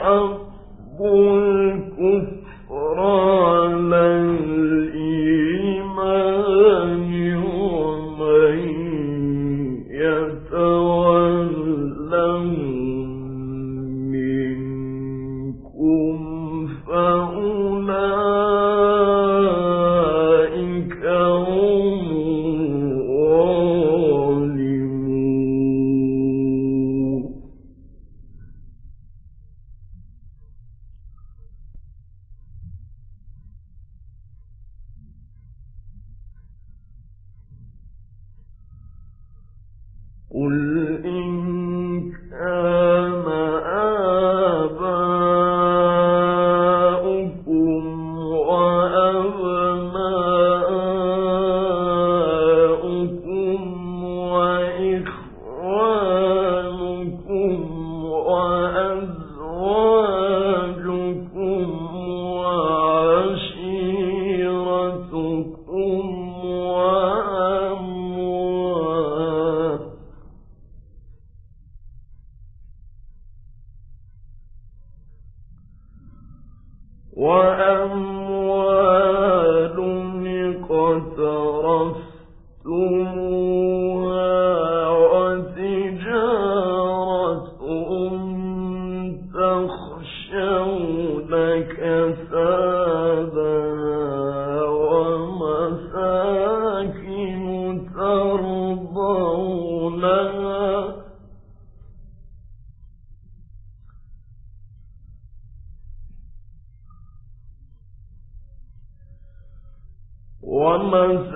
يحب الكفر على وأم يوم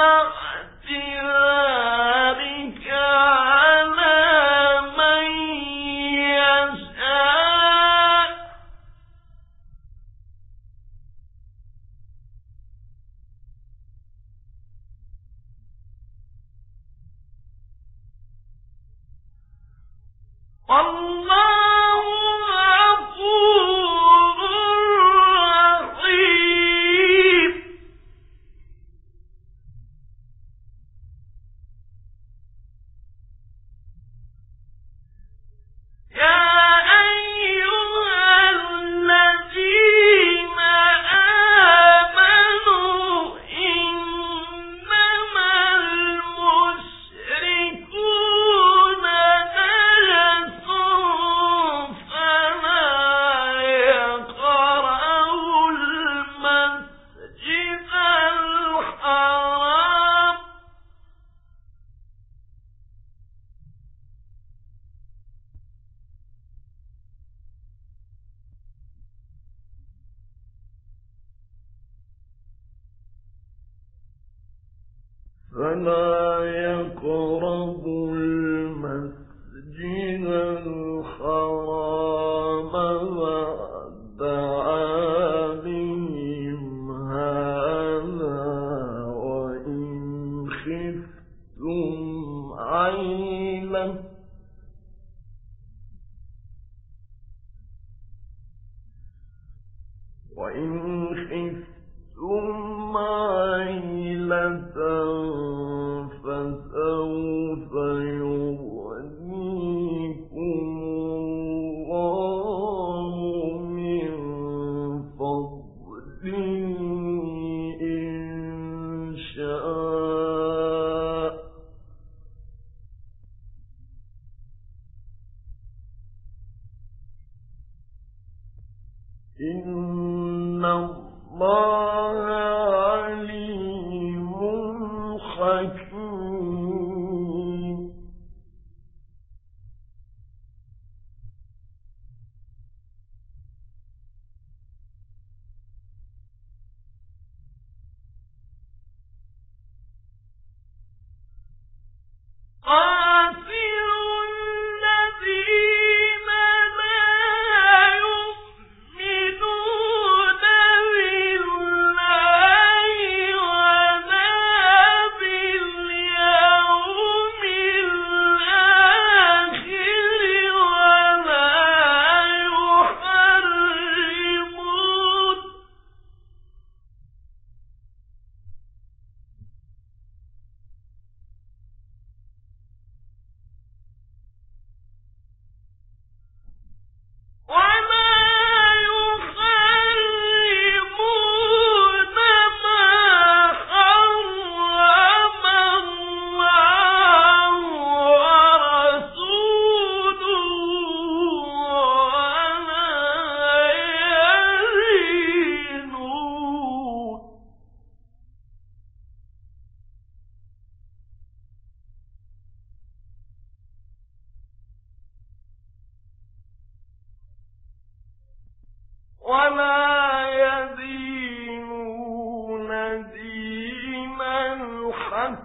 أَخَذَ فلا المسجد الحرام بعد هذا وإن خفتم وإن خفتم إن الله حتى